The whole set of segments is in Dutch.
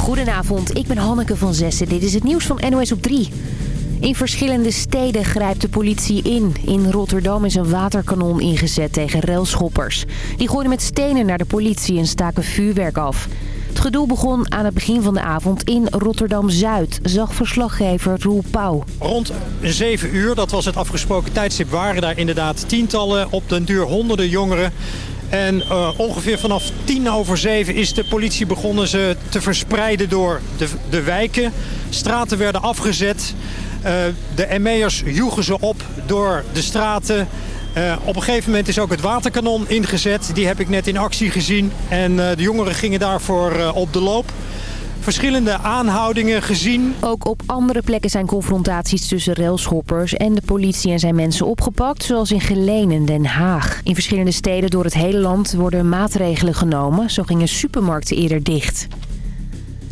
Goedenavond, ik ben Hanneke van Zessen. Dit is het nieuws van NOS op 3. In verschillende steden grijpt de politie in. In Rotterdam is een waterkanon ingezet tegen railschoppers. Die gooiden met stenen naar de politie en staken vuurwerk af. Het gedoe begon aan het begin van de avond in Rotterdam-Zuid, zag verslaggever Roel Pauw. Rond 7 uur, dat was het afgesproken tijdstip, waren daar inderdaad tientallen, op den duur honderden jongeren. En uh, ongeveer vanaf tien over zeven is de politie begonnen ze te verspreiden door de, de wijken. Straten werden afgezet. Uh, de ME'ers joegen ze op door de straten. Uh, op een gegeven moment is ook het waterkanon ingezet. Die heb ik net in actie gezien. En de jongeren gingen daarvoor op de loop. Verschillende aanhoudingen gezien. Ook op andere plekken zijn confrontaties tussen railschoppers en de politie en zijn mensen opgepakt. Zoals in Geleen en Den Haag. In verschillende steden door het hele land worden maatregelen genomen. Zo gingen supermarkten eerder dicht.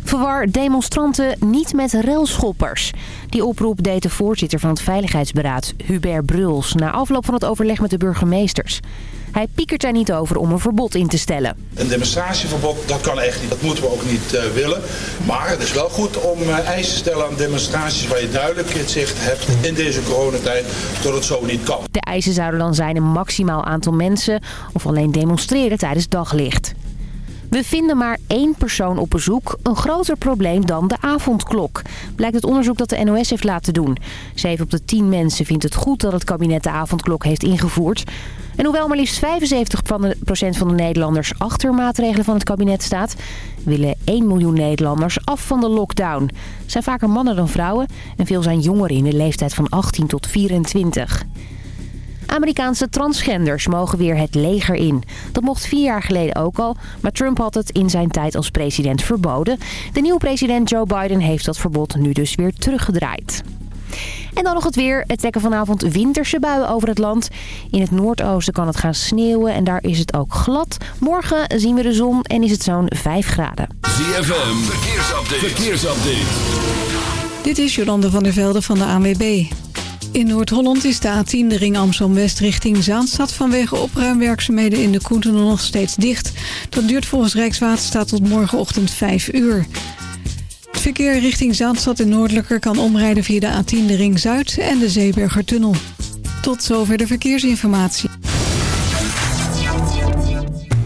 Verwar demonstranten niet met railschoppers. Die oproep deed de voorzitter van het Veiligheidsberaad, Hubert Bruls... na afloop van het overleg met de burgemeesters. Hij piekert er niet over om een verbod in te stellen. Een demonstratieverbod, dat kan echt niet. Dat moeten we ook niet uh, willen. Maar het is wel goed om uh, eisen te stellen aan demonstraties... waar je duidelijk het zicht hebt in deze coronatijd dat het zo niet kan. De eisen zouden dan zijn een maximaal aantal mensen... of alleen demonstreren tijdens daglicht. We vinden maar één persoon op bezoek een groter probleem dan de avondklok. Blijkt het onderzoek dat de NOS heeft laten doen. 7 op de 10 mensen vindt het goed dat het kabinet de avondklok heeft ingevoerd. En hoewel maar liefst 75% van de Nederlanders achter maatregelen van het kabinet staat... willen 1 miljoen Nederlanders af van de lockdown. Zijn vaker mannen dan vrouwen en veel zijn jongeren in de leeftijd van 18 tot 24. Amerikaanse transgenders mogen weer het leger in. Dat mocht vier jaar geleden ook al, maar Trump had het in zijn tijd als president verboden. De nieuwe president Joe Biden heeft dat verbod nu dus weer teruggedraaid. En dan nog het weer. Het trekken vanavond winterse buien over het land. In het noordoosten kan het gaan sneeuwen en daar is het ook glad. Morgen zien we de zon en is het zo'n 5 graden. ZFM, verkeersupdate. verkeersupdate. Dit is Jolande van der Velde van de ANWB. In Noord-Holland is de A10 de ring Amsterdam-West richting Zaanstad... vanwege opruimwerkzaamheden in de Koenten nog steeds dicht. Dat duurt volgens Rijkswaterstaat tot morgenochtend 5 uur. Het verkeer richting Zaanstad en Noordelijker kan omrijden via de A10 de ring Zuid en de Zeebergertunnel. Tot zover de verkeersinformatie.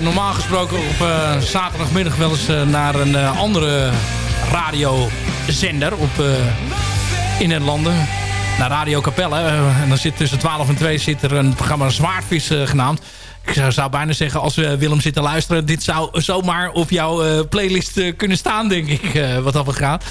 Normaal gesproken op zaterdagmiddag wel eens naar een andere radiozender op, in het landen. Naar Radio Capelle. en dan zit tussen 12 en 2 zit er een programma Zwaardvis genaamd. Ik zou, bijna zeggen, als we Willem zitten luisteren... dit zou zomaar op jouw playlist kunnen staan, denk ik, wat dat gaat.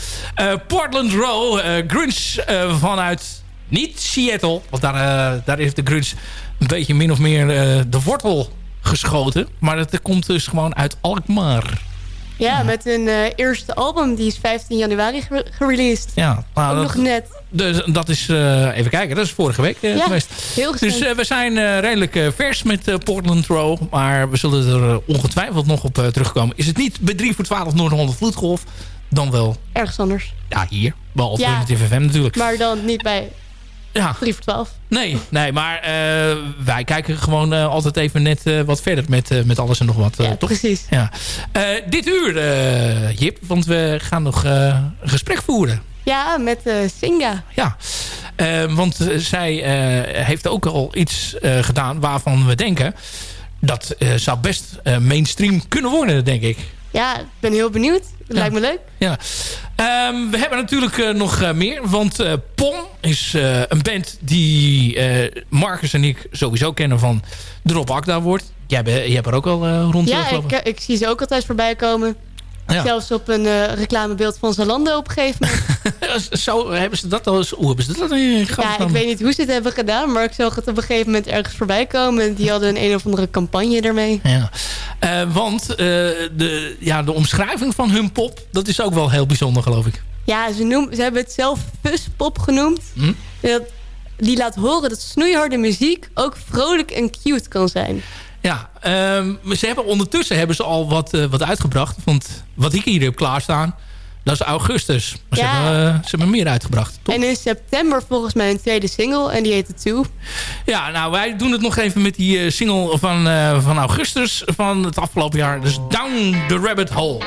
Portland Row, Grunge vanuit niet Seattle, want daar, daar heeft de grunge een beetje min of meer de wortel geschoten. Maar het komt dus gewoon uit Alkmaar. Ja, met hun uh, eerste album. Die is 15 januari gereleased. Ja, nou, dat, nog net. Dus dat is, uh, even kijken, dat is vorige week uh, ja, geweest. heel Dus we zijn redelijk vers met Portland Row. Maar we zullen er ongetwijfeld nog op terugkomen. Is het niet bij 3 voor 12 Noord-Holland Vloedgolf? Dan wel... Ergens anders. Ja, hier. Bij Alternative ja, FM natuurlijk. Maar dan niet bij ja. 3 voor 12. Nee, nee maar uh, wij kijken gewoon uh, altijd even net uh, wat verder met, met alles en nog wat. ja, toch? precies. Ja. dit uur, Jip, want we gaan nog een gesprek voeren. Ja, met Singa. Ja, want zij heeft ook al iets gedaan waarvan we denken... dat zou best mainstream kunnen worden, denk ik. Ja, ik ben heel benieuwd. Lijkt me leuk. Ja. Um, we hebben natuurlijk uh, nog uh, meer. Want uh, Pom is een band die Marcus en ik sowieso kennen van Drop Akda wordt. Jij, jij hebt er ook al rond Ja, ik, ik, zie ze ook altijd voorbij komen. Ja. Zelfs op een uh, reclamebeeld van Zalando op een gegeven moment. Zo hebben ze dat al eens... Hoe hebben ze dat in Ja, ik weet niet hoe ze het hebben gedaan. Maar ik zag het op een gegeven moment ergens voorbij komen. En die hadden een een of andere campagne ermee. Ja. Uh, want uh, de, ja, de omschrijving van hun pop... dat is ook wel heel bijzonder, geloof ik. Ja, ze, noem, ze hebben het zelf fuspop genoemd. Hm? Dat, die laat horen dat snoeiharde muziek ook vrolijk en cute kan zijn. Ja, um, ze hebben ondertussen hebben ze al wat, uh, wat uitgebracht. Want wat ik hier heb klaarstaan, dat is augustus. Maar ja. ze, hebben, uh, ze hebben meer uitgebracht. Toch? En in september volgens mij een tweede single. En die heet The Two. Ja, nou wij doen het nog even met die uh, single van, van augustus van het afgelopen jaar. Dus Down the Rabbit Hole.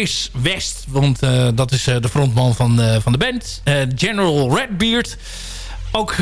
Chris West. Want dat is de frontman van, van de band. General Redbeard. Ook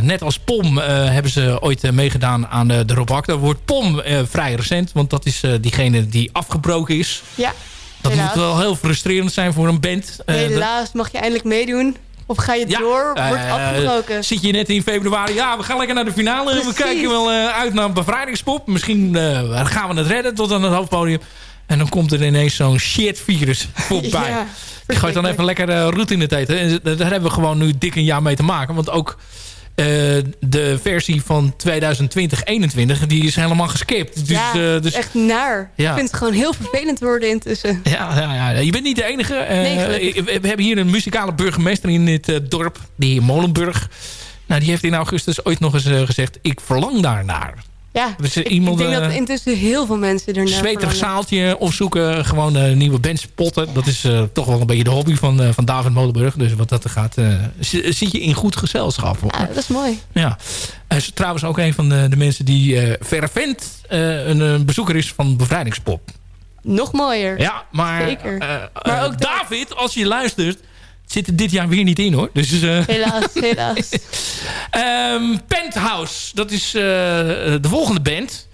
net als POM hebben ze ooit meegedaan aan de, de Rob Acta. Wordt POM vrij recent, want dat is diegene die afgebroken is. Ja, Dat helaas. moet wel heel frustrerend zijn voor een band. Helaas mag je eindelijk meedoen. Of ga je door, wordt uh, afgebroken. Zit je net in februari, ja, we gaan lekker naar de finale. Precies. We kijken wel uh, uit naar een bevrijdingspop. Misschien uh, gaan we het redden tot aan het hoofdpodium. En dan komt er ineens zo'n shit-virus voorbij. Ja, Je gooit dan even lekker uh, roet in het eten. En daar hebben we gewoon nu dik een jaar mee te maken. Want ook uh, de versie van 2020-21, die is helemaal geskipt. Dus, ja, uh, dus, echt naar. Ja. Ik vind het gewoon heel vervelend worden intussen. Ja, ja, ja. je bent niet de enige. Uh, Nee, we hebben hier een muzikale burgemeester in dit dorp, de heer Molenburg. Nou, die heeft in augustus ooit nog eens gezegd... ik verlang daarnaar. Ja, dus, ik, iemand, ik denk dat intussen heel veel mensen ernaar Zweterig zaaltje opzoeken, gewoon uh, nieuwe bands spotten. Dat is uh, toch wel een beetje de hobby van, uh, van David Molenburg. Dus wat dat er gaat, zie je in goed gezelschap. Ja, dat is mooi. Ja. Hij is trouwens ook een van de, de mensen die fervent een, een, bezoeker is van Bevrijdingspop. Nog mooier. Ja, maar, Zeker. maar ook David, als je luistert zit er dit jaar weer niet in hoor. Dus, uh... Helaas, helaas. um, Penthouse, dat is uh, de volgende band.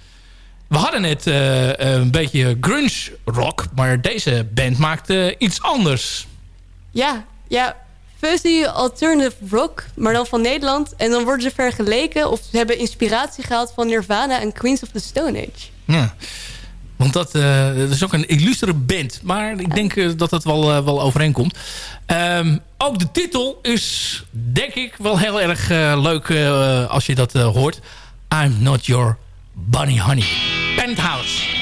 We hadden net uh, een beetje grunge rock, maar deze band maakt iets anders. Ja, ja. Fuzzy alternative rock, maar dan van Nederland. En dan worden ze vergeleken of ze hebben inspiratie gehaald van Nirvana en Queens of the Stone Age. Ja. Want dat, uh, dat, is ook een illustere band. Maar ik denk uh, dat dat wel, uh, wel overeenkomt. Um, ook de titel is, denk ik, wel heel erg leuk als je dat hoort. I'm not your bunny honey. Penthouse.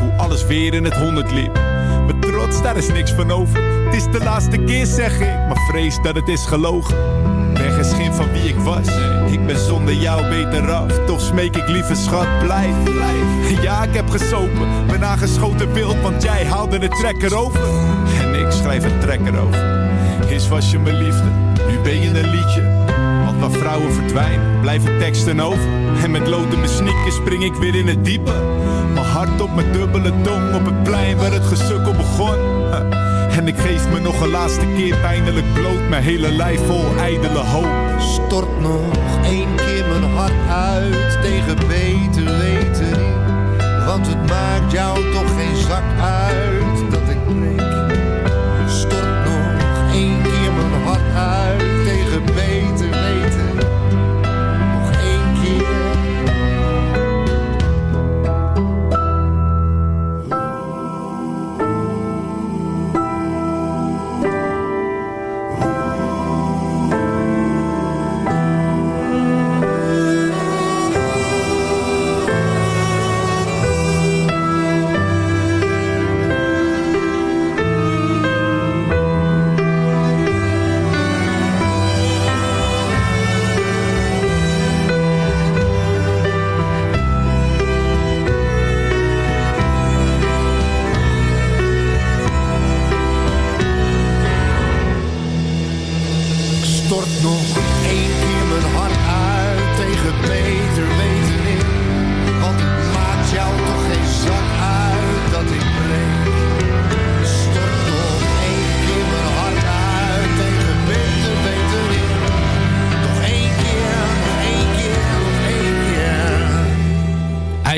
Hoe alles weer in het honderd liep. Mijn trots, daar is niks van over. Het is de laatste keer, zeg ik, maar vrees dat het is gelogen. Ben geen van wie ik was. Ik ben zonder jou beter af. Toch smeek ik lieve schat, blijf, blijf. Ja, ik heb gesopen, ben aangeschoten wild, want jij haalde de trekker over. En ik schrijf een trekker over. Eerst was je mijn liefde, nu ben je een liedje. Want waar vrouwen verdwijnen, blijven teksten over. En met lood mijn sneakers spring ik weer in het diepe. Hart op mijn dubbele tong op het plein waar het gesukkel begon. En ik geef me nog een laatste keer pijnlijk bloot. Mijn hele lijf vol ijdele hoop. Stort nog één keer mijn hart uit tegen beter weten. Want het maakt jou toch geen zak uit dat ik breek. Stort nog één keer mijn hart uit tegen beter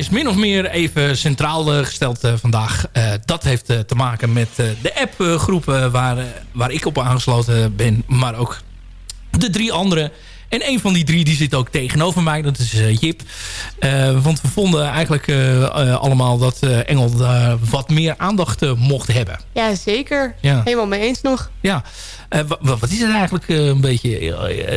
is min of meer even centraal eh, gesteld eh, vandaag. Eh, dat heeft te maken met de appgroepen waar, waar ik op aangesloten ben. Maar ook de drie andere. En een van die drie die zit ook tegenover mij. Dat is Jip. Want we vonden eigenlijk allemaal dat Engel wat meer aandacht mocht hebben. Ja, zeker. Ja. Helemaal mee eens nog. Ja, wat is het eigenlijk eh, een beetje? eh,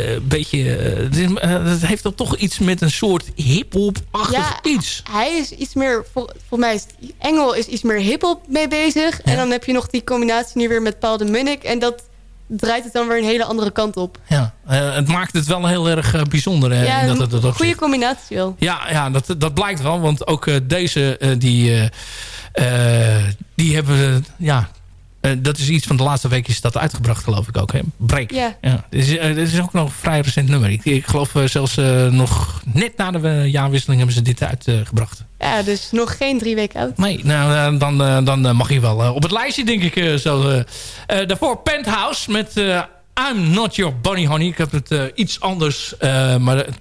eh, een beetje eh, het, is- eh, het heeft toch toch iets met een soort hip-hop-achtig Ja, iets. hij is iets meer... vol- Volgens mij is Engel is iets meer hiphop mee bezig. En dan heb je nog die combinatie nu weer met Paul de Munnik. En dat draait het dan weer een hele andere kant op. Ja, eh, het maakt het wel heel erg eh, bijzonder. eh, ja, dat, een dat, dat opzicht. goede combinatie wel. Ja, ja dat, dat blijkt wel. Want ook eh, deze, eh, die, eh, eh, die hebben... ja, eh, dat is iets van de laatste week is dat uitgebracht, geloof ik ook. Hè? Break. Ja. Ja, dit, is, eh, ook nog een vrij recent nummer. Ik, ik geloof eh, zelfs eh, nog net na de eh, jaarwisseling hebben ze dit uitgebracht. Ja, dus nog geen drie weken oud. Nee, nou, eh, dan, eh, dan eh, mag je wel eh, op het lijstje, denk ik. eh, zo, eh. Eh, daarvoor Penthouse met eh, I'm Not Your Bunny Honey. Ik heb het eh, iets anders, eh, maar eh,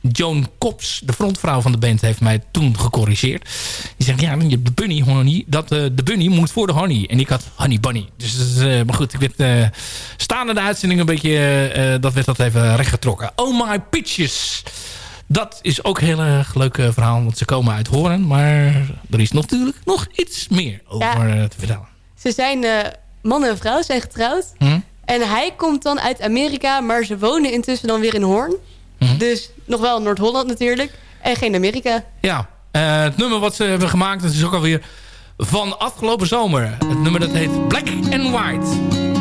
Joan Kops, de frontvrouw van de band, heeft mij toen gecorrigeerd. Die zegt, ja, de bunny honey. Dat, eh, de bunny moet voor de honey. En ik had honey bunny. Dus, is, eh, maar goed, ik werd uh, staande de uitzending een beetje... dat werd dat even rechtgetrokken. Oh My Pitches. Dat is ook een heel erg leuk verhaal, want ze komen uit Horen. Maar er is natuurlijk nog iets meer over Ja. te vertellen. Ze zijn, man en vrouw zijn getrouwd. Hm? En hij komt dan uit Amerika, maar ze wonen intussen dan weer in Hoorn. Hm? Dus nog wel Noord-Holland natuurlijk. En geen Amerika. Ja, eh, het nummer wat ze hebben gemaakt, dat is ook alweer van afgelopen zomer. Het nummer dat heet Black and White.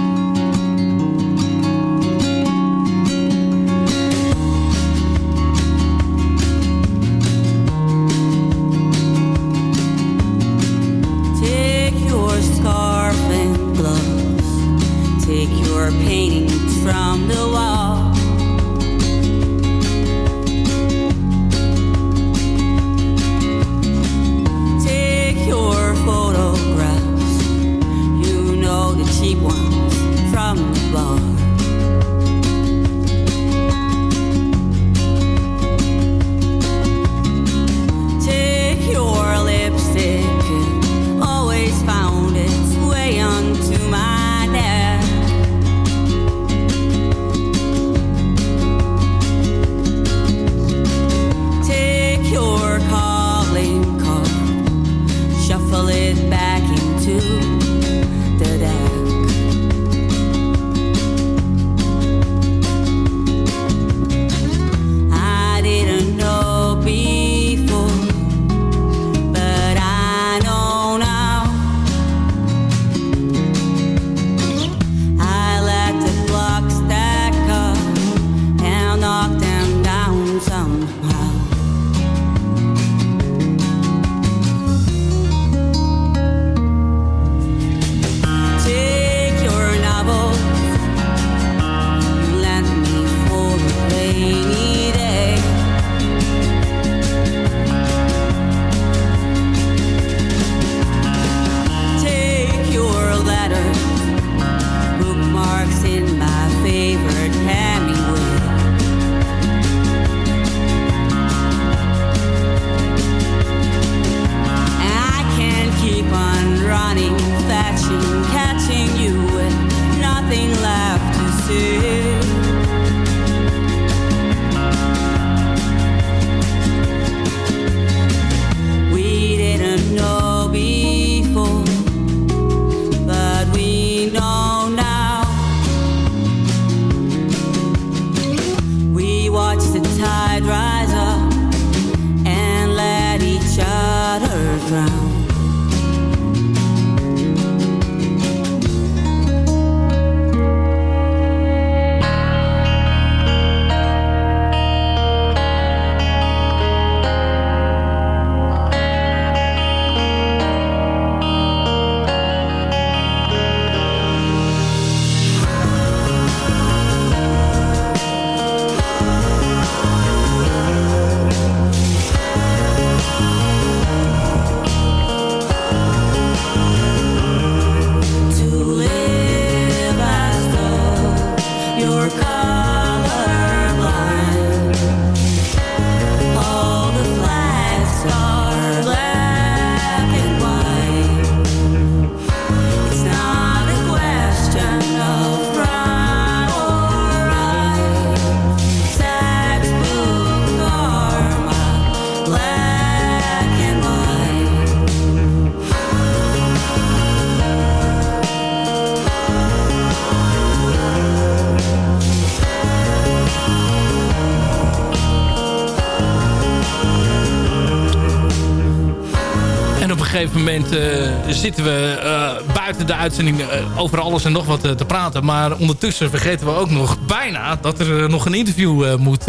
Gegeven moment eh, zitten we eh, buiten de uitzending eh, over alles en nog wat te praten. Maar ondertussen vergeten we ook nog bijna dat er nog een interview moet,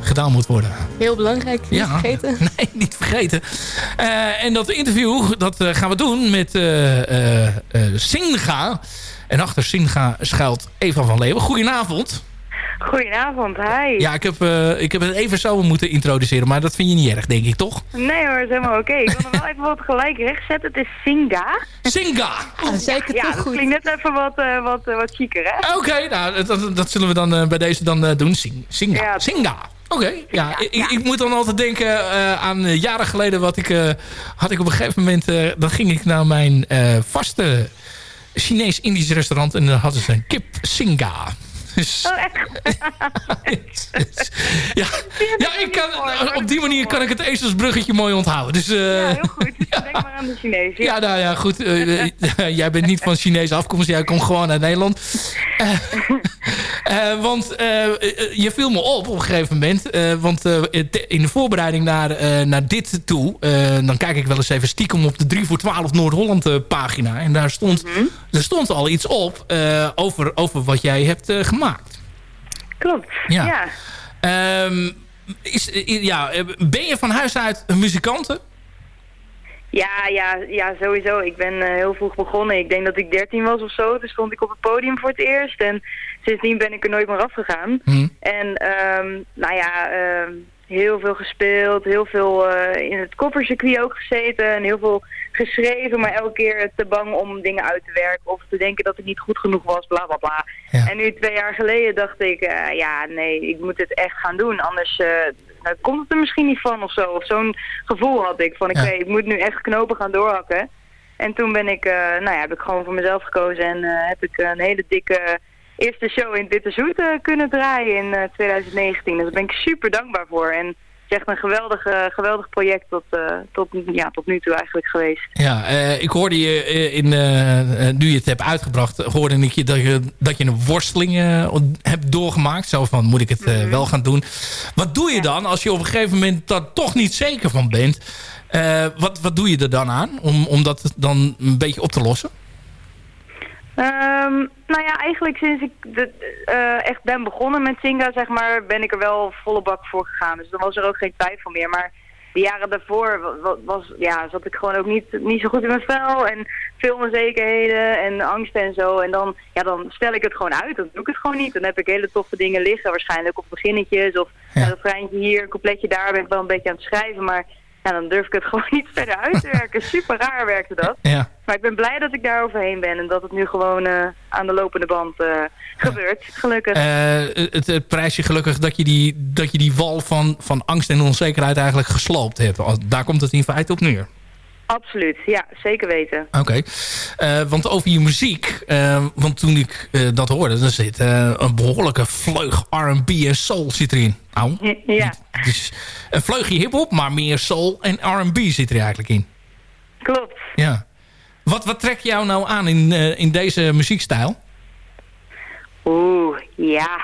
gedaan moet worden. Heel belangrijk, niet Ja. vergeten. Nee, niet vergeten. En dat interview dat gaan we doen met Singa. En achter Singa schuilt Eva van Leeuwen. Goedenavond. Goedenavond, hi. Ja, ik heb, eh, ik heb het even zo moeten introduceren. Maar dat vind je niet erg, denk ik, toch? Nee hoor, is helemaal oké. Ik wil nog wel even wat gelijk rechtzetten. Het is Singa. Singa! Ah, zeker ja, toch dat goed. klinkt net even wat, eh, wat, eh, wat chiquer, hè? Oké, nou, dat, dat zullen we dan eh, bij deze dan eh, doen. Sing, Singa. Ja. Singa. Oké, ja, ik, ik moet dan altijd denken eh, aan jaren geleden wat ik eh, had ik op een gegeven moment eh, dan ging ik naar mijn eh, vaste Chinees-Indisch restaurant en dan hadden ze een kip Singa. Dus, Oh, echt? ja, ja ik kan, op die manier kan ik het ezelsbruggetje mooi onthouden. Dus, eh, Ja, heel goed. Denk maar aan de Chinees. ja, nou ja, goed. eh, eh, jij bent niet van Chinese afkomst. Jij komt gewoon uit Nederland. Want je viel me op op een gegeven moment. want in de voorbereiding naar, naar dit toe... dan kijk ik wel eens even stiekem op de 3 voor 12 Noord-Holland pagina. En daar stond, er stond al iets op over, over wat jij hebt eh, gemaakt. Klopt, Ja. ja. Ehm, is, ja, ben je van huis uit een muzikante? Ja, ja, ja, sowieso. Ik ben eh, heel vroeg begonnen. Ik denk dat ik 13 was of zo. Toen stond ik op het podium voor het eerst. En sindsdien ben ik er nooit meer afgegaan. Hm. En ehm, nou ja, ehm, heel veel gespeeld. Heel veel eh, in het koffercircuit ook gezeten. En heel veel geschreven. Maar elke keer te bang om dingen uit te werken. Of te denken dat het niet goed genoeg was. Bla bla bla. En nu twee jaar geleden dacht ik, eh, ja nee, ik moet dit echt gaan doen. Anders eh, nou, komt het er misschien niet van of zo. Of zo'n gevoel had ik van, ik, Ja. weet, ik moet nu echt knopen gaan doorhakken. En toen ben ik, nou ja, heb ik gewoon voor mezelf gekozen en heb ik een hele dikke eerste show in Zoet eh, kunnen draaien in eh, 2019. Dus daar ben ik super dankbaar voor. En is echt een geweldig, eh, geweldig project tot, eh, tot, ja, tot nu toe eigenlijk geweest. Ja, eh, ik hoorde je eh, in, eh, eh, nu je het hebt uitgebracht, hoorde ik je dat je, dat je een worsteling eh, hebt doorgemaakt. Zo van, moet ik het eh, wel gaan doen? Wat doe je dan als je op een gegeven moment daar toch niet zeker van bent? Eh, wat, wat doe je er dan aan om, om dat dan een beetje op te lossen? Ehm, nou ja, eigenlijk sinds ik de, eh, echt ben begonnen met Singa, zeg maar, ben ik er wel volle bak voor gegaan. Dus dan was er ook geen twijfel meer. Maar de jaren daarvoor wa- wa- was, ja, zat ik gewoon ook niet, niet zo goed in mijn vel. En veel onzekerheden en angsten en zo. En dan, ja, dan stel ik het gewoon uit. Dan doe ik het gewoon niet. Dan heb ik hele toffe dingen liggen. Waarschijnlijk op beginnetjes of een refreintje hier, een coupletje daar. Ben ik wel een beetje aan het schrijven. Maar ja, dan durf ik het gewoon niet verder uit te werken. Super raar werkte dat. Ja. Maar ik ben blij dat ik daar overheen ben. En dat het nu gewoon eh, aan de lopende band eh, gebeurt. Gelukkig. Eh, het, het prijsje gelukkig dat je die, dat je die wal van, van angst en onzekerheid eigenlijk gesloopt hebt. Daar komt het in feite op neer. Absoluut, ja, zeker weten. Oké, Eh, want over je muziek, eh, want toen ik eh, dat hoorde, dan zit een behoorlijke vleug R&B en soul zit erin. Nou, Ja, dus een vleugje hiphop, maar meer soul en R&B zit er eigenlijk in. klopt. Ja. Wat, wat trek jou nou aan in, in deze muziekstijl? Oeh, ja.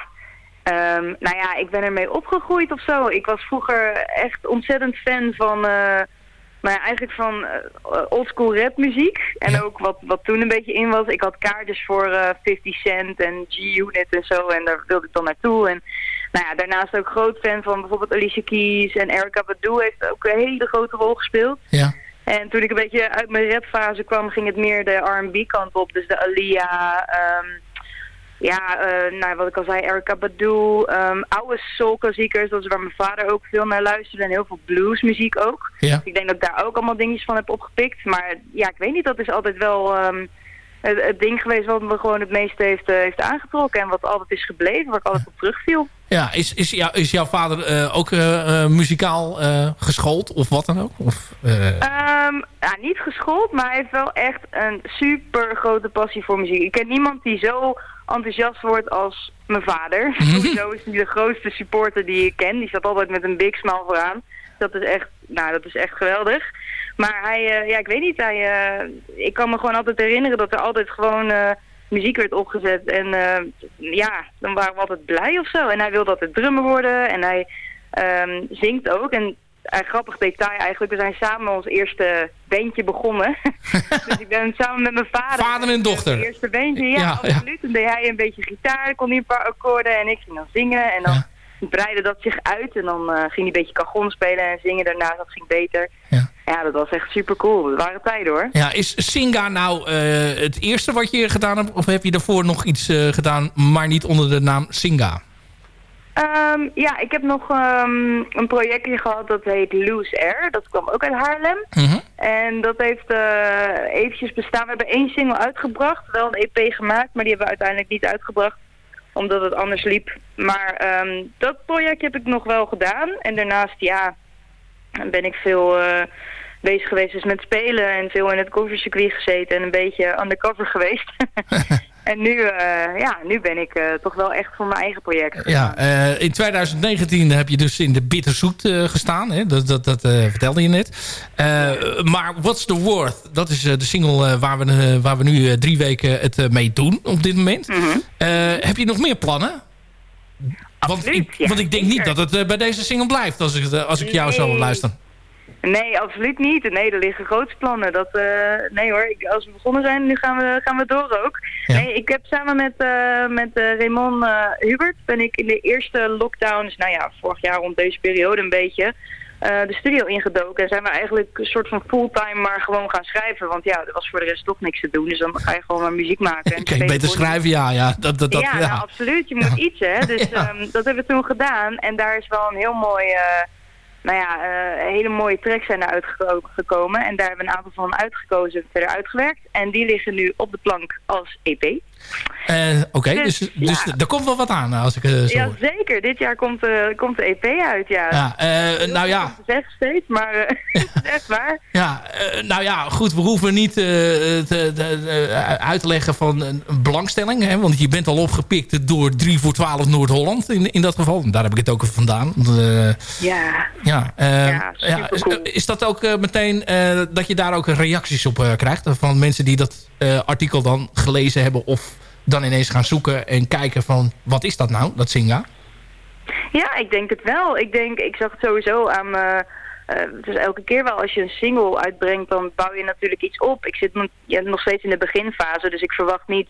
Ehm, nou ja, ik ben ermee opgegroeid of zo. Ik was vroeger echt ontzettend fan van, eh nou ja, eigenlijk van eh, oldschool rapmuziek. En ook wat, wat toen een beetje in was. Ik had kaartjes voor eh 50 Cent en G-Unit en zo. En daar wilde ik dan naartoe. En nou ja, daarnaast ook groot fan van bijvoorbeeld Alicia Keys. En Erykah Badu heeft ook een hele grote rol gespeeld. Ja. En toen ik een beetje uit mijn rapfase kwam, ging het meer de R&B kant op. Dus de Alia, ehm, ja, eh, nou, wat ik al zei, Erykah Badu, ehm, oude soulklassiekers. Dat is waar mijn vader ook veel naar luisterde. En heel veel bluesmuziek ook. Ja. Dus ik denk dat ik daar ook allemaal dingetjes van heb opgepikt. Maar ja, ik weet niet, dat is altijd wel ehm, het, het ding geweest wat me gewoon het meeste heeft, eh, heeft aangetrokken. En wat altijd is gebleven, waar ik altijd op terugviel. Ja, is, is, jou, is jouw vader eh, ook muzikaal geschoold of wat dan ook? Of, eh, Ehm, ja, niet geschoold, maar hij heeft wel echt een super grote passie voor muziek. Ik ken niemand die zo enthousiast wordt als mijn vader. Sowieso is hij de grootste supporter die ik ken. Die staat altijd met een big smile vooraan. Dat is echt, nou, dat is echt geweldig. Maar hij, eh, ja, ik weet niet, hij, eh, ik kan me gewoon altijd herinneren dat er altijd gewoon eh, muziek werd opgezet. En ja, dan waren we altijd blij of zo. En hij wilde altijd drummer worden en hij ehm, zingt ook. En een grappig detail eigenlijk, we zijn samen ons eerste bandje begonnen. dus ik ben samen met mijn vader. Vader en dochter. Het eerste bandje, ja, Ja, ja. absoluut. Toen deed hij een beetje gitaar, kon hij een paar akkoorden en ik ging dan zingen. En dan breidde dat zich uit en dan eh, ging hij een beetje cajon spelen en zingen daarna, dat ging beter. Ja, dat was echt super cool. Dat waren tijden hoor. ja, is Singa nou eh, het eerste wat je gedaan hebt? Of heb je daarvoor nog iets eh, gedaan, maar niet onder de naam Singa? Ehm, ja, ik heb nog ehm, een projectje gehad dat heet Loose Air. Dat kwam ook uit Haarlem. Mhm. En dat heeft eh eventjes bestaan. We hebben één single uitgebracht, wel een EP gemaakt, maar die hebben we uiteindelijk niet uitgebracht omdat het anders liep. Maar ehm, dat project heb ik nog wel gedaan. En daarnaast, ja, ben ik veel eh, bezig geweest dus met spelen en veel in het covercircuit gezeten en een beetje undercover geweest. en nu, eh, ja, nu ben ik eh, toch wel echt voor mijn eigen project. Ja, eh, in 2019 heb je dus in de Bitterzoet gestaan. Hè? Dat, dat, dat vertelde je net. Maar What's the Worth? Dat is de single waar, we, waar we nu drie weken het mee doen op dit moment. Eh, heb je nog meer plannen? Want ik, want ik denk niet dat het bij deze single blijft als ik, als ik jou zou Nee. luisteren. Nee, absoluut niet. Nee, er liggen grote plannen. Dat, eh, nee hoor, ik, als we begonnen zijn, nu gaan we, gaan we door ook. Nee, ik heb samen met, eh, met eh, Raymond Hubert, ben ik in de eerste lockdowns, nou ja, vorig jaar rond deze periode een beetje, de studio ingedoken. En zijn we eigenlijk een soort van fulltime maar gewoon gaan schrijven. Want ja, er was voor de rest toch niks te doen. Dus dan ga je gewoon maar muziek maken. En je beter schrijven? Ja, ja. Dat, dat, dat, ja, ja. Nou, absoluut. Je moet iets, hè. Dus ehm, dat hebben we toen gedaan. En daar is wel een heel mooi... nou ja, eh, hele mooie tracks zijn eruit geko- gekomen. En daar hebben we een aantal van uitgekozen, verder uitgewerkt. En die liggen nu op de plank als EP. Eh, Oké, Dus, dus, dus ja. er komt wel wat aan als ik eh, zo Ja, zeker. Dit jaar komt, eh, komt de EP uit, ja. Ja, eh, nou ja. Zeg steeds, maar eh, echt waar. Ja, eh, nou ja, goed, we hoeven niet eh, te, te- te- uit te leggen van een, een belangstelling. Hè, want je bent al opgepikt door 3 voor 12 Noord-Holland in, in dat geval. Daar heb ik het ook vandaan. Eh, Ja. ja, Ja, eh, Ja, ja, is, is dat ook eh, meteen eh, dat je daar ook reacties op eh, krijgt? Van mensen die dat eh, artikel dan gelezen hebben... of dan ineens gaan zoeken en kijken van... wat is dat nou, dat Singa? Ja, ik denk het wel. Ik denk, ik zag het sowieso aan me. eh, dus elke keer wel als je een single uitbrengt, dan bouw je natuurlijk iets op. Ik zit nog- ja, nog steeds in de beginfase, dus ik verwacht niet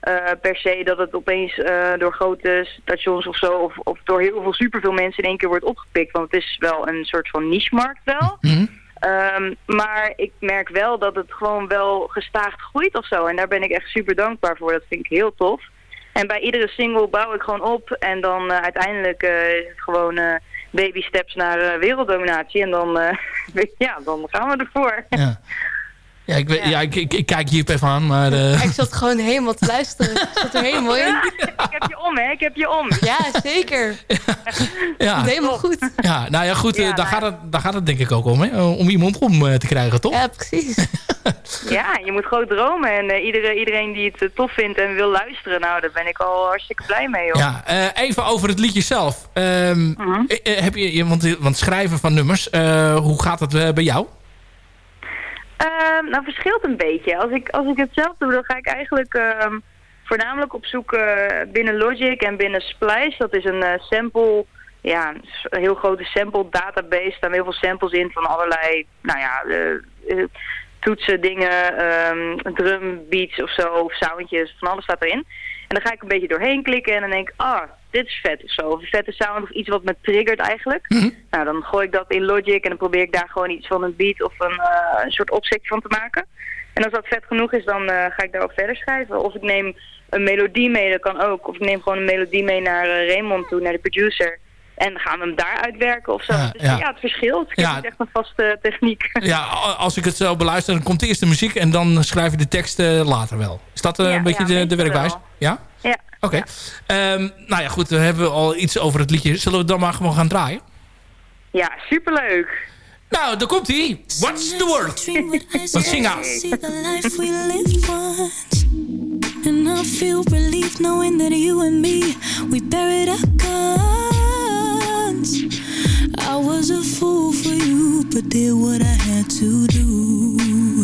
eh, per se dat het opeens eh, door grote stations of zo, of, of door heel veel superveel mensen in één keer wordt opgepikt. Want het is wel een soort van niche-markt wel. Ehm, maar ik merk wel dat het gewoon wel gestaagd groeit of zo. En daar ben ik echt super dankbaar voor. Dat vind ik heel tof. En bij iedere single bouw ik gewoon op. En dan eh, uiteindelijk eh, is het gewoon eh, baby steps naar werelddominatie. En dan, ja, dan gaan we ervoor. Ja. Ja, ik, weet- ja. ik, ik, ik kijk hier even aan, maar... eh, Ik zat gewoon helemaal te luisteren. Ik zat er helemaal in. ik heb je om, hè? Ik heb je om. Ja, zeker. ja. Helemaal goed. Ja, nou ja, goed, eh, Ja, daar, nou gaat het, daar gaat het denk ik ook om, hè? Om iemand om eh, te krijgen, toch? Ja, precies. Ja, je moet groot dromen. En eh, iedereen, iedereen die het tof vindt en wil luisteren, nou, daar ben ik al hartstikke blij mee, joh. Ja, eh, even over het liedje zelf. Ehm, eh, eh, heb je, je- want, want schrijven van nummers, eh, hoe gaat eh, bij jou? Ehm, nou, verschilt een beetje. Als ik, als ik het zelf doe, dan ga ik eigenlijk ehm, voornamelijk op zoek eh, binnen Logic en binnen Splice. Dat is een eh, sample, ja, een heel grote sample database. Daar staan heel veel samples in van allerlei, nou ja, eh, toetsen, dingen, ehm drum beats of zo, of soundjes, van alles staat erin. En dan ga ik een beetje doorheen klikken en dan denk ik, ah, dit is vet of zo. Of een vette sound of iets wat me triggert eigenlijk. Nou, dan gooi ik dat in Logic en dan probeer ik daar gewoon iets van een beat of een, eh, een soort opzetje van te maken. En als dat vet genoeg is, dan eh, ga ik daarop verder schrijven. Of ik neem een melodie mee, dat kan ook. Of ik neem gewoon een melodie mee naar eh, Raymond toe, naar de producer. En dan gaan we hem daar uitwerken of zo. Ja, dus ja. ja. het verschilt. Ik Ja. heb niet echt een vaste techniek. Ja, als ik het zo beluister, dan komt eerst de muziek... en dan schrijf je de tekst later wel. Is dat een beetje de, de werkwijze? Ja? Ja. Oké. Ehm, nou ja, goed, dan hebben we al iets over het liedje. Zullen we dan maar gewoon gaan draaien? Ja, superleuk. Nou, daar komt hij. What's the word? Van Singa. See the life we lived once. And I feel relief knowing that you and me, we buried our guns. I was a fool for you, but did what I had to do.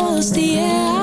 Force the air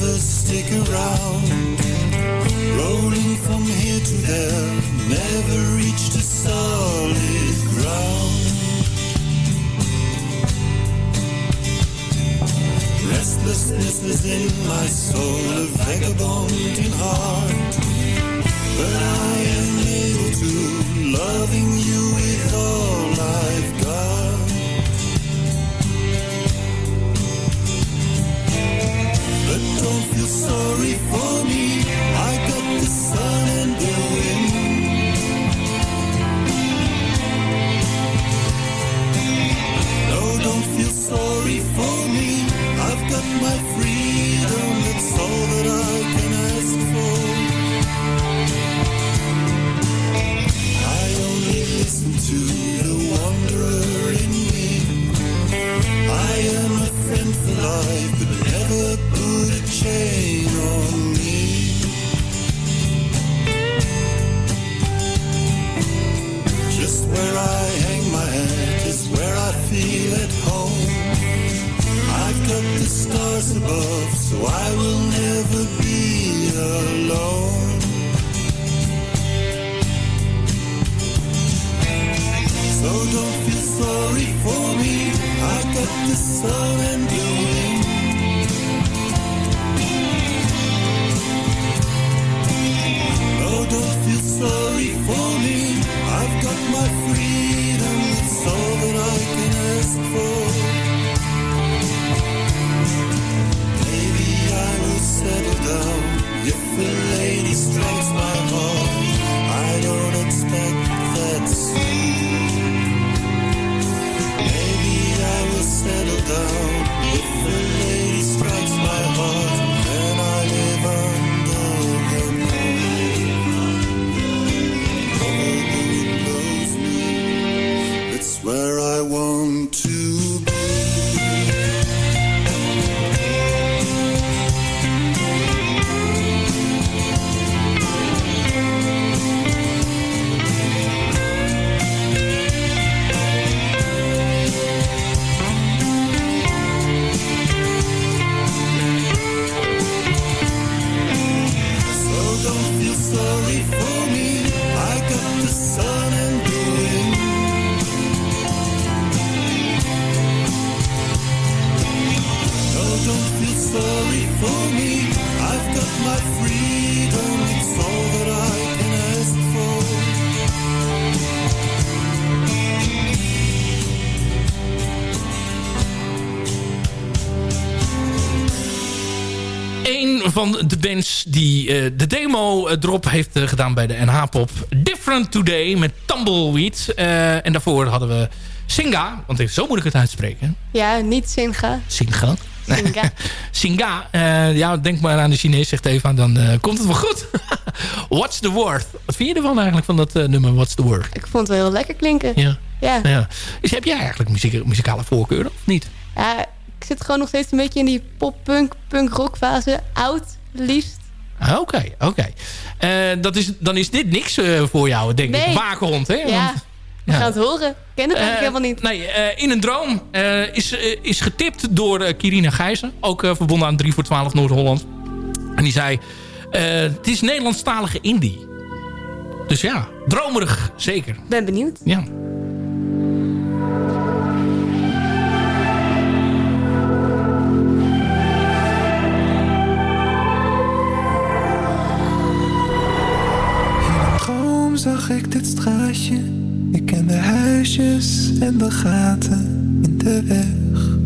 lovers stick around. Van de bands die eh, de demo eh, drop heeft eh, gedaan bij de NH-pop. Different Today met Tumbleweed. En daarvoor hadden we Singa. Want zo moet ik het uitspreken. Ja, niet Singa. Singa. Singa. Singa. ja, denk maar aan de Chinees, zegt Eva. Dan komt het wel goed. What's the word? Wat vind je ervan eigenlijk, van dat nummer What's the word? Ik vond het wel heel lekker klinken. Ja. Ja. ja. Dus heb jij eigenlijk muziek, muzikale voorkeuren of niet? Ja, zit gewoon nog steeds een beetje in die pop-punk, punk-rock fase. Oud, liefst. Ah, Oké, oké. Eh, dat is, dan is dit niks eh, voor jou, denk ik. Nee. Waakhond, hè? Ja, Want- we gaan het horen. Ik ken het eigenlijk Eh, helemaal niet. Nee, In een Droom is, is getipt door Kirina Gijzen. Ook verbonden aan 3 voor 12 Noord-Holland. En die zei... het is Nederlandstalige indie. Dus ja, dromerig zeker. Ben benieuwd. Ja. Ik ken de huisjes en de gaten in de weg.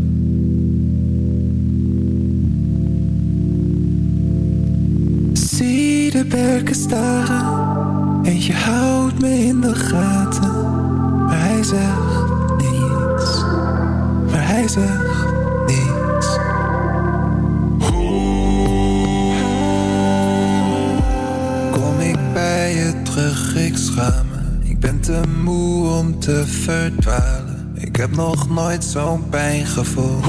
Zie de berken staren. Eentje houdt me in de gaten. Maar hij zegt niets. Maar hij zegt niets. Kom ik bij je terug, ik schaam te moe om te verdwalen. Ik heb nog nooit zo'n pijn gevoeld.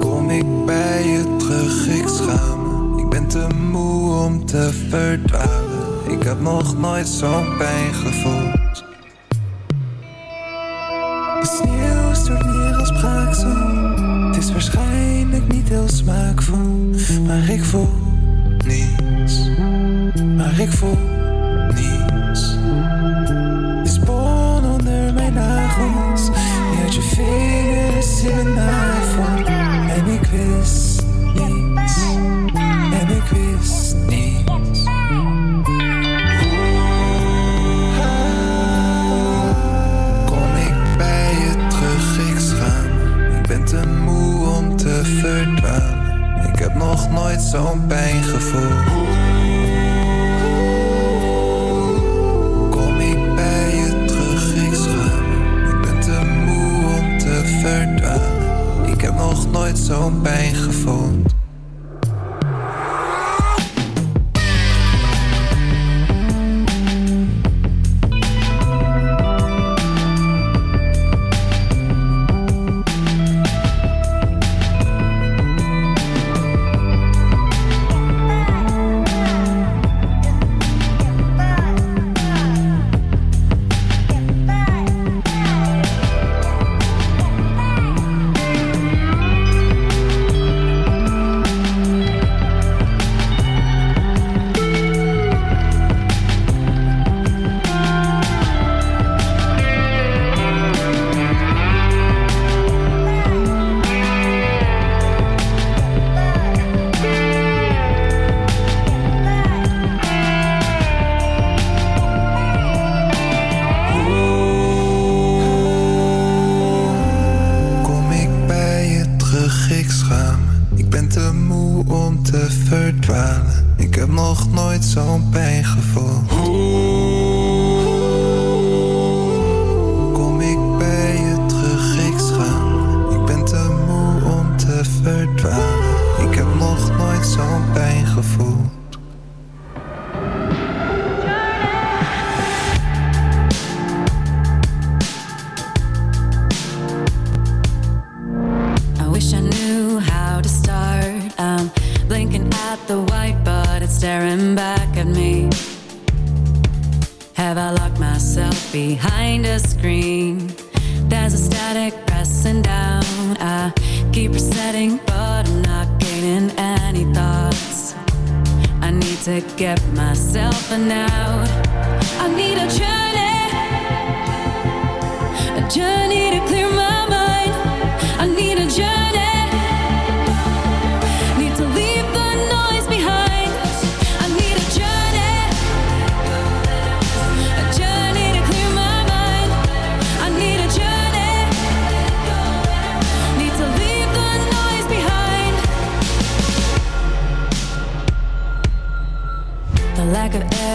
Kom ik bij je terug, ik schaam me. Ik ben te moe om te verdwalen. Ik heb nog nooit zo'n pijn gevoeld. nooit zo'n pijn gevoel. the white, but it's staring back at me. Have I locked myself behind a screen? There's a static pressing down. I keep resetting, but I'm not gaining any thoughts. I need to get myself an out. I need a journey, a journey to.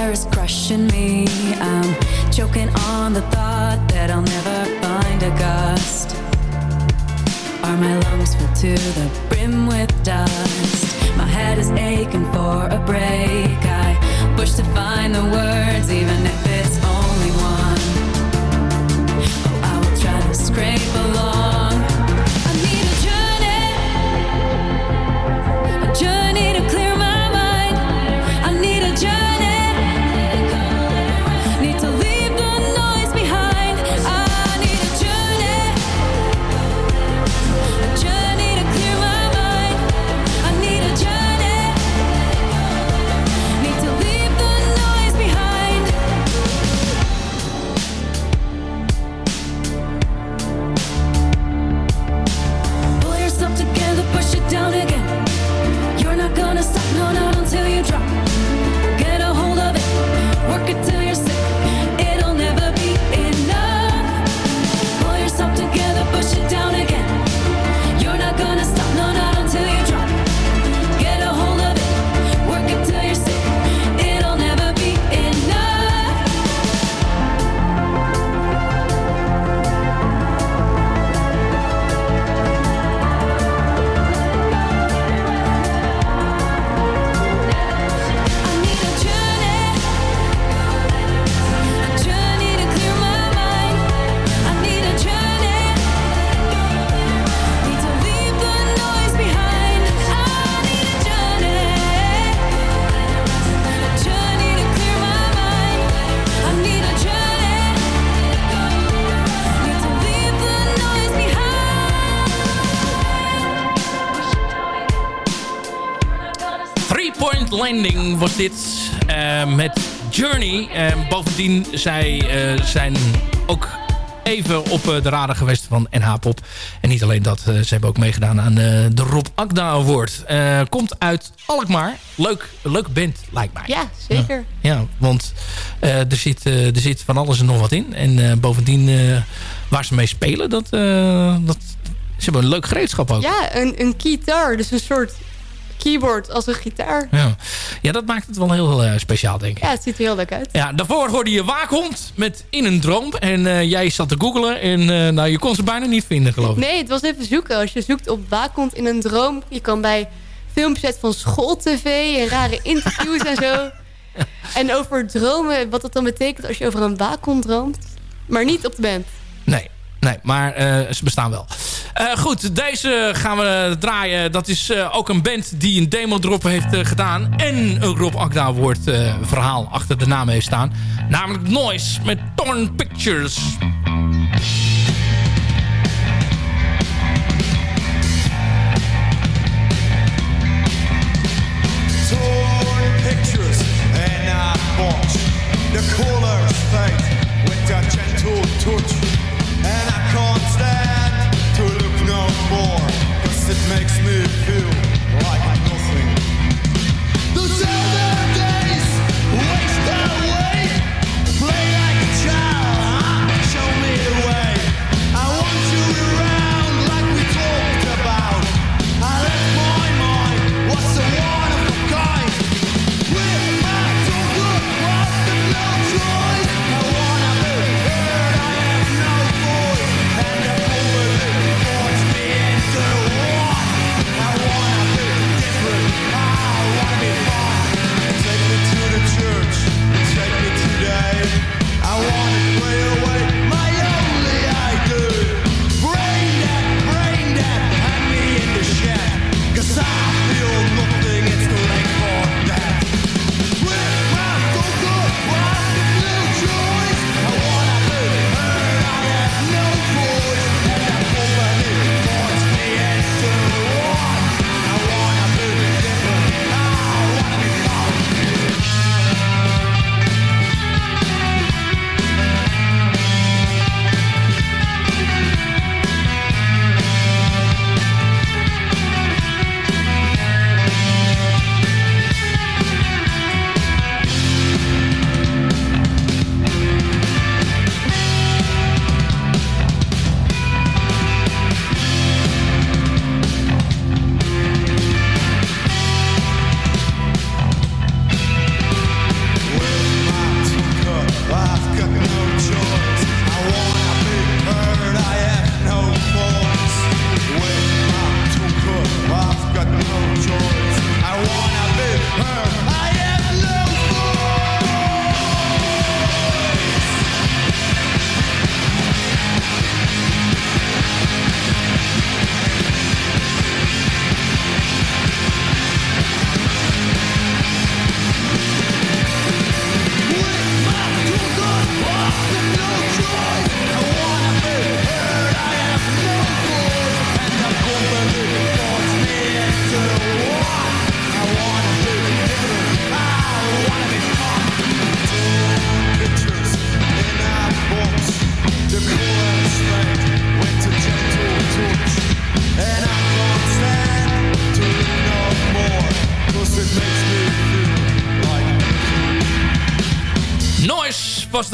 fire is crushing me. I'm choking on the thought that I'll never find a gust. Are my lungs full to the brim with dust? My head is aching for a break. I push to find the words even if it's only one. Oh, I will try to scrape along. Was dit eh, met Journey. En bovendien, zij eh, zijn ook even op eh, de radar geweest van NH Pop. En niet alleen dat, ze hebben ook meegedaan aan de Rob Akda Award. komt uit Alkmaar. Leuk, leuk band, lijkt mij. Ja, zeker. Ja, want er, zit, er zit van alles en nog wat in. En bovendien, waar ze mee spelen, dat, dat, ze hebben een leuk gereedschap ook. Ja, een, een. Dus een soort keyboard als een gitaar. Ja, ja dat maakt het wel heel uh, speciaal, denk ik. Ja, het ziet er heel leuk uit. Ja, daarvoor hoorde je Waakhond met In een Droom. En uh, jij zat te googlen en uh, nou, je kon ze bijna niet vinden, geloof ik. Nee, het was even zoeken. Als je zoekt op Waakhond in een Droom... je kan bij filmpjes van schooltv en rare interviews en zo... En over dromen, wat dat dan betekent als je over een waakhond droomt. Maar niet op de band. Nee, Nee, maar uh, ze bestaan wel. Uh, goed, deze gaan we draaien. Dat is uh, ook een band die een demo drop heeft gedaan. En een Rob Akda woord verhaal achter de naam heeft staan. Namelijk Noise met Torn Pictures. Makes me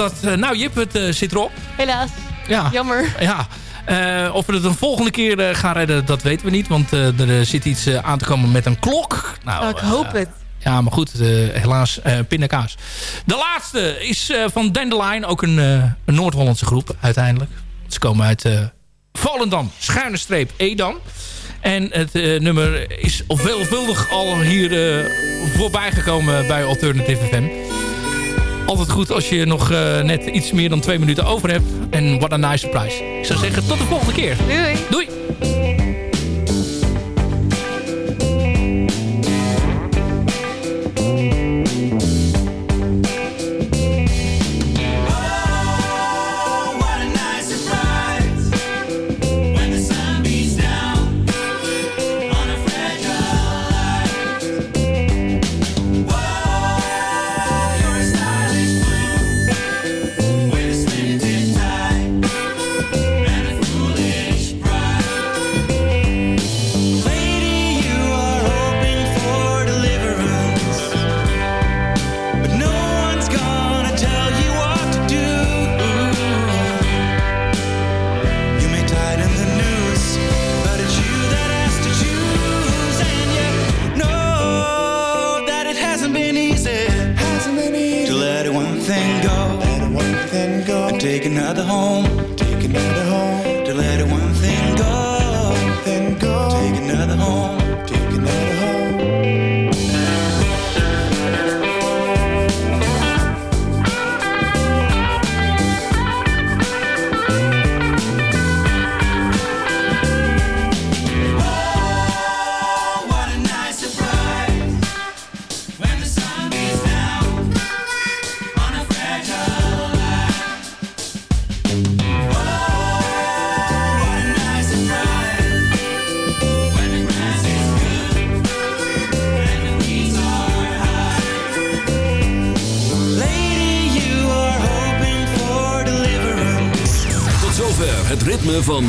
dat. Eh, nou Jip, het eh, zit erop. Helaas. Ja. Jammer. Ja. Eh, of we het een volgende keer gaan redden, dat weten we niet. Want er zit iets aan te komen met een klok. Nou, Oh, ik hoop het. Ja, maar goed, helaas pindakaas. De laatste is van Dandelion, ook een, een Noord-Hollandse groep uiteindelijk. Ze komen uit Volendam, schuine streep Edam. En het nummer is veelvuldig al hier voorbij gekomen bij Alternative FM. Altijd goed als je nog eh, net iets meer dan twee minuten over hebt. En what a nice surprise. Ik zou zeggen, tot de volgende keer. Doei. Doei.